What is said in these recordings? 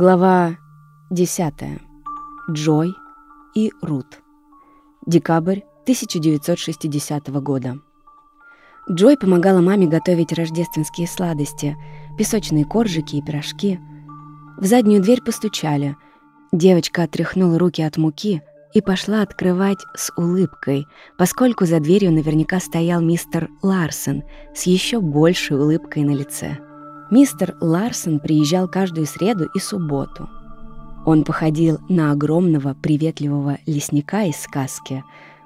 Глава 10. Джой и Рут. Декабрь 1960 года. Джой помогала маме готовить рождественские сладости, песочные коржики и пирожки. В заднюю дверь постучали. Девочка отряхнула руки от муки и пошла открывать с улыбкой, поскольку за дверью наверняка стоял мистер Ларсон с еще большей улыбкой на лице. Мистер Ларсон приезжал каждую среду и субботу. Он походил на огромного приветливого лесника из сказки,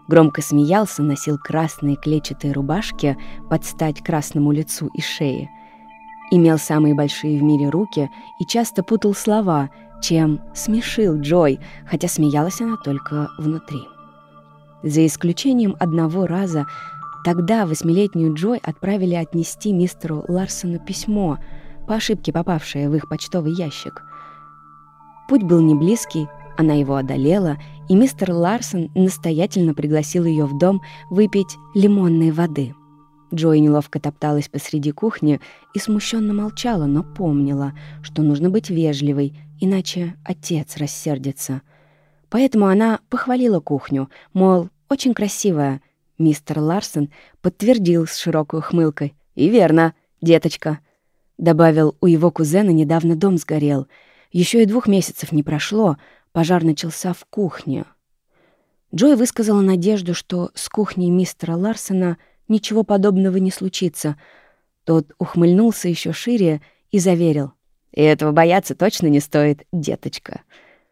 громко смеялся, носил красные клетчатые рубашки под стать красному лицу и шее, имел самые большие в мире руки и часто путал слова, чем смешил Джой, хотя смеялась она только внутри. За исключением одного раза, Тогда восьмилетнюю Джой отправили отнести мистеру Ларсону письмо, по ошибке попавшее в их почтовый ящик. Путь был не близкий, она его одолела, и мистер Ларсон настоятельно пригласил ее в дом выпить лимонной воды. Джой неловко топталась посреди кухни и смущенно молчала, но помнила, что нужно быть вежливой, иначе отец рассердится. Поэтому она похвалила кухню, мол, очень красивая — Мистер Ларсон подтвердил с широкой ухмылкой. «И верно, деточка». Добавил, у его кузена недавно дом сгорел. Еще и двух месяцев не прошло, пожар начался в кухне. Джой высказала надежду, что с кухней мистера Ларсона ничего подобного не случится. Тот ухмыльнулся еще шире и заверил. «И этого бояться точно не стоит, деточка».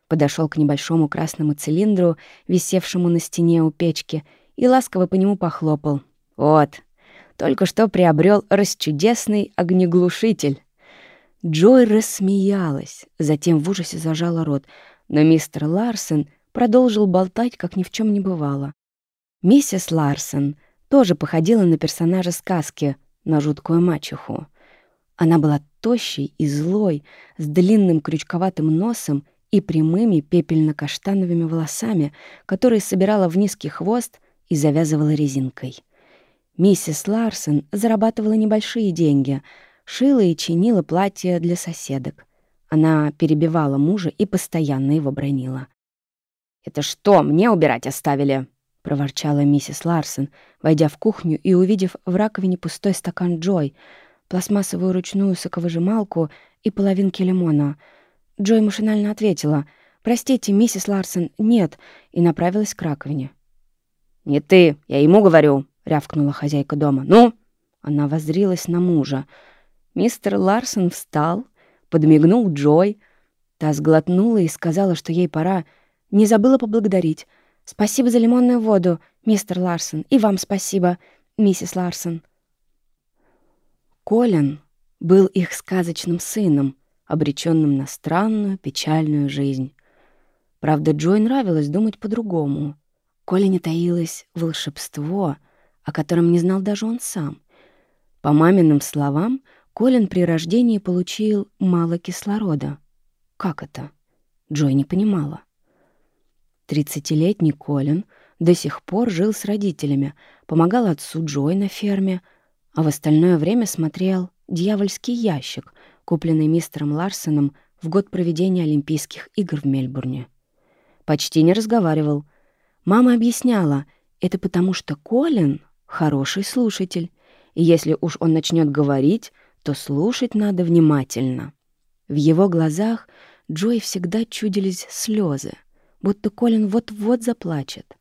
Подошел к небольшому красному цилиндру, висевшему на стене у печки, и ласково по нему похлопал. «Вот, только что приобрел расчудесный огнеглушитель». Джой рассмеялась, затем в ужасе зажала рот, но мистер Ларсон продолжил болтать, как ни в чем не бывало. Миссис Ларсон тоже походила на персонажа сказки, на жуткую мачеху. Она была тощей и злой, с длинным крючковатым носом и прямыми пепельно-каштановыми волосами, которые собирала в низкий хвост и завязывала резинкой. Миссис Ларсон зарабатывала небольшие деньги, шила и чинила платья для соседок. Она перебивала мужа и постоянно его бронила. «Это что, мне убирать оставили?» — проворчала миссис Ларсон, войдя в кухню и увидев в раковине пустой стакан Джой, пластмассовую ручную соковыжималку и половинки лимона. Джой машинально ответила «Простите, миссис Ларсон, нет», и направилась к раковине. «Не ты, я ему говорю», — рявкнула хозяйка дома. «Ну?» Она воззрилась на мужа. Мистер Ларсон встал, подмигнул Джой. Та сглотнула и сказала, что ей пора. Не забыла поблагодарить. «Спасибо за лимонную воду, мистер Ларсон, и вам спасибо, миссис Ларсон». Колин был их сказочным сыном, обреченным на странную, печальную жизнь. Правда, Джой нравилось думать по-другому — коли не таилось волшебство, о котором не знал даже он сам. По маминым словам, Колин при рождении получил мало кислорода. Как это? Джой не понимала. Тридцатилетний Колин до сих пор жил с родителями, помогал отцу Джой на ферме, а в остальное время смотрел «Дьявольский ящик», купленный мистером Ларсоном в год проведения Олимпийских игр в Мельбурне. Почти не разговаривал, Мама объясняла, это потому что Колин — хороший слушатель, и если уж он начнет говорить, то слушать надо внимательно. В его глазах Джой всегда чудились слезы, будто Колин вот-вот заплачет.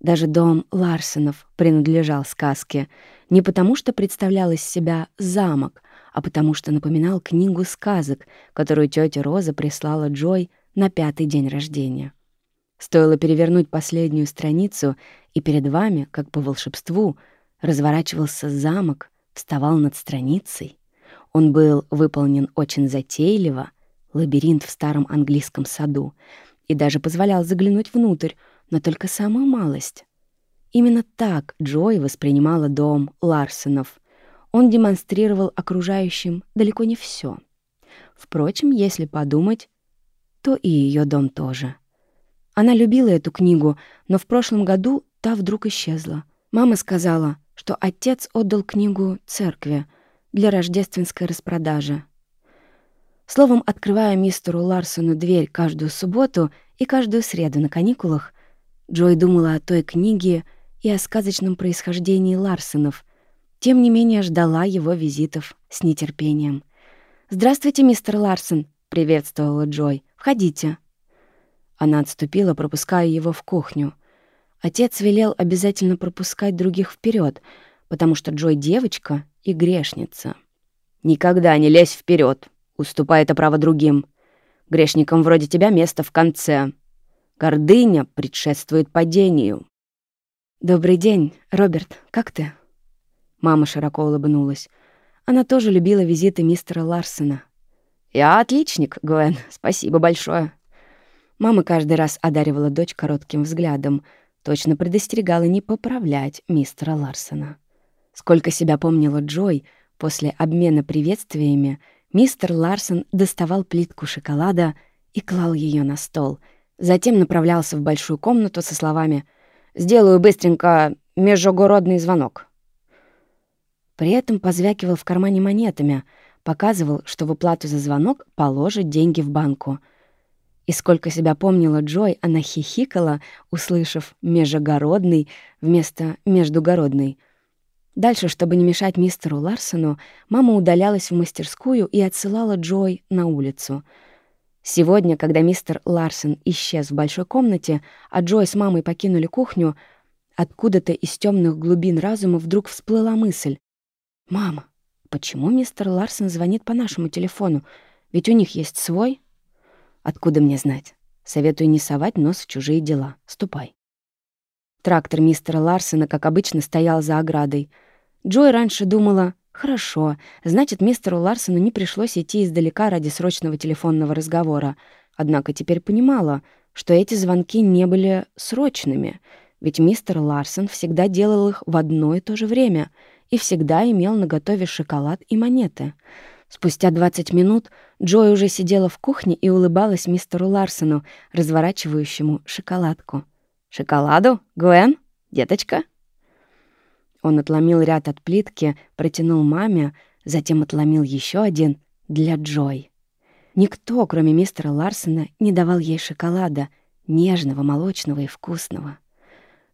Даже дом Ларсонов принадлежал сказке не потому, что представлял из себя замок, а потому что напоминал книгу сказок, которую тетя Роза прислала Джой на пятый день рождения. Стоило перевернуть последнюю страницу, и перед вами, как по волшебству, разворачивался замок, вставал над страницей. Он был выполнен очень затейливо, лабиринт в старом английском саду, и даже позволял заглянуть внутрь, но только самую малость. Именно так Джой воспринимала дом Ларсонов. Он демонстрировал окружающим далеко не все. Впрочем, если подумать, то и ее дом тоже — она любила эту книгу, но в прошлом году та вдруг исчезла. Мама сказала, что отец отдал книгу церкви для рождественской распродажи. Словом, открывая мистеру Ларсону дверь каждую субботу и каждую среду на каникулах, Джой думала о той книге и о сказочном происхождении Ларсонов, тем не менее ждала его визитов с нетерпением. «Здравствуйте, мистер Ларсон», — приветствовала Джой. «Входите». Она отступила, пропуская его в кухню. Отец велел обязательно пропускать других вперед, потому что Джой девочка и грешница. «Никогда не лезь вперед, уступай это право другим. Грешникам вроде тебя место в конце. Гордыня предшествует падению». «Добрый день, Роберт. Как ты?» Мама широко улыбнулась. Она тоже любила визиты мистера Ларсона. «Я отличник, Гвен. Спасибо большое». Мама каждый раз одаривала дочь коротким взглядом, точно предостерегала не поправлять мистера Ларсона. Сколько себя помнила Джой, после обмена приветствиями мистер Ларсон доставал плитку шоколада и клал ее на стол. Затем направлялся в большую комнату со словами «Сделаю быстренько межогородный звонок». При этом позвякивал в кармане монетами, показывал, что в уплату за звонок положит деньги в банку. И сколько себя помнила Джой, она хихикала, услышав «межогородный» вместо «междугородный». Дальше, чтобы не мешать мистеру Ларсону, мама удалялась в мастерскую и отсылала Джой на улицу. Сегодня, когда мистер Ларсон исчез в большой комнате, а Джой с мамой покинули кухню, откуда-то из темных глубин разума вдруг всплыла мысль. «Мама, почему мистер Ларсон звонит по нашему телефону? Ведь у них есть свой?» «Откуда мне знать? Советую не совать нос в чужие дела. Ступай». Трактор мистера Ларсона, как обычно, стоял за оградой. Джой раньше думала, «Хорошо, значит, мистеру Ларсону не пришлось идти издалека ради срочного телефонного разговора. Однако теперь понимала, что эти звонки не были срочными, ведь мистер Ларсон всегда делал их в одно и то же время — и всегда имел наготове шоколад и монеты. Спустя 20 минут Джой уже сидела в кухне и улыбалась мистеру Ларсону, разворачивающему шоколадку. «Шоколаду? Гвен? Деточка?» Он отломил ряд от плитки, протянул маме, затем отломил еще один для Джой. Никто, кроме мистера Ларсона, не давал ей шоколада, нежного, молочного и вкусного.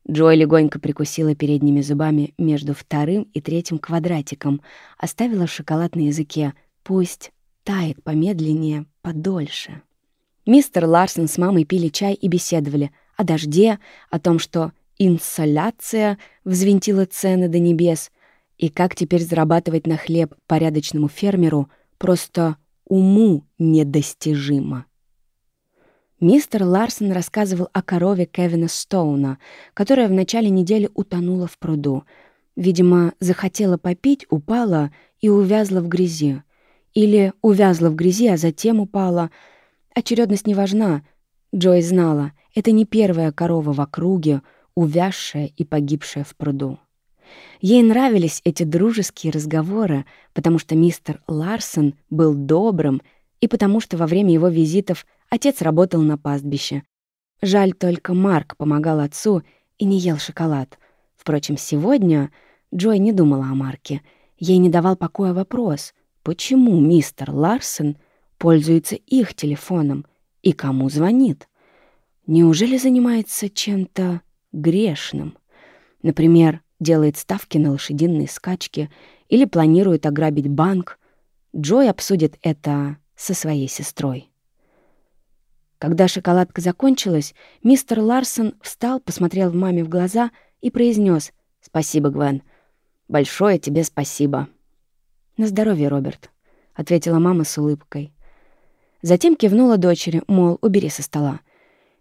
Джой легонько прикусила передними зубами между вторым и третьим квадратиком, оставила шоколад на языке. Пусть тает помедленнее, подольше. Мистер Ларсон с мамой пили чай и беседовали о дожде, о том, что инсоляция взвинтила цены до небес, и как теперь зарабатывать на хлеб порядочному фермеру просто уму недостижимо. Мистер Ларсон рассказывал о корове Кевина Стоуна, которая в начале недели утонула в пруду. Видимо, захотела попить, упала и увязла в грязи. Или увязла в грязи, а затем упала. Очередность не важна. Джой знала, это не первая корова в округе, увязшая и погибшая в пруду. Ей нравились эти дружеские разговоры, потому что мистер Ларсон был добрым и потому что во время его визитов – Отец работал на пастбище. Жаль только Марк помогал отцу и не ел шоколад. Впрочем, сегодня Джой не думала о Марке. Ей не давал покоя вопрос, почему мистер Ларсон пользуется их телефоном и кому звонит. Неужели занимается чем-то грешным? Например, делает ставки на лошадиные скачки или планирует ограбить банк. Джой обсудит это со своей сестрой. Когда шоколадка закончилась, мистер Ларсон встал, посмотрел в маме в глаза и произнес: «Спасибо, Гвен. Большое тебе спасибо». «На здоровье, Роберт», — ответила мама с улыбкой. Затем кивнула дочери, мол, убери со стола.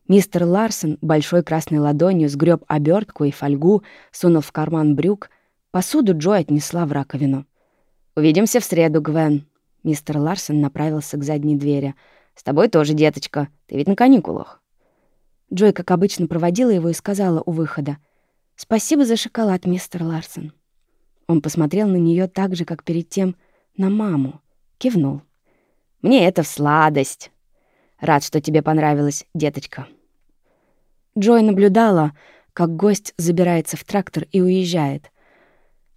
Мистер Ларсон большой красной ладонью сгреб обертку и фольгу, сунув в карман брюк. Посуду Джой отнесла в раковину. «Увидимся в среду, Гвен». Мистер Ларсон направился к задней двери — с тобой тоже, деточка. Ты ведь на каникулах». Джой, как обычно, проводила его и сказала у выхода. «Спасибо за шоколад, мистер Ларсон». Он посмотрел на нее так же, как перед тем на маму. Кивнул. «Мне это в сладость. Рад, что тебе понравилось, деточка». Джой наблюдала, как гость забирается в трактор и уезжает.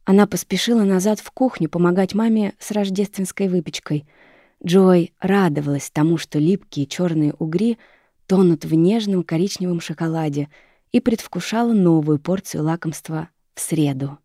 Она поспешила назад в кухню помогать маме с рождественской выпечкой — Джой радовалась тому, что липкие черные угри тонут в нежном коричневом шоколаде и предвкушала новую порцию лакомства в среду.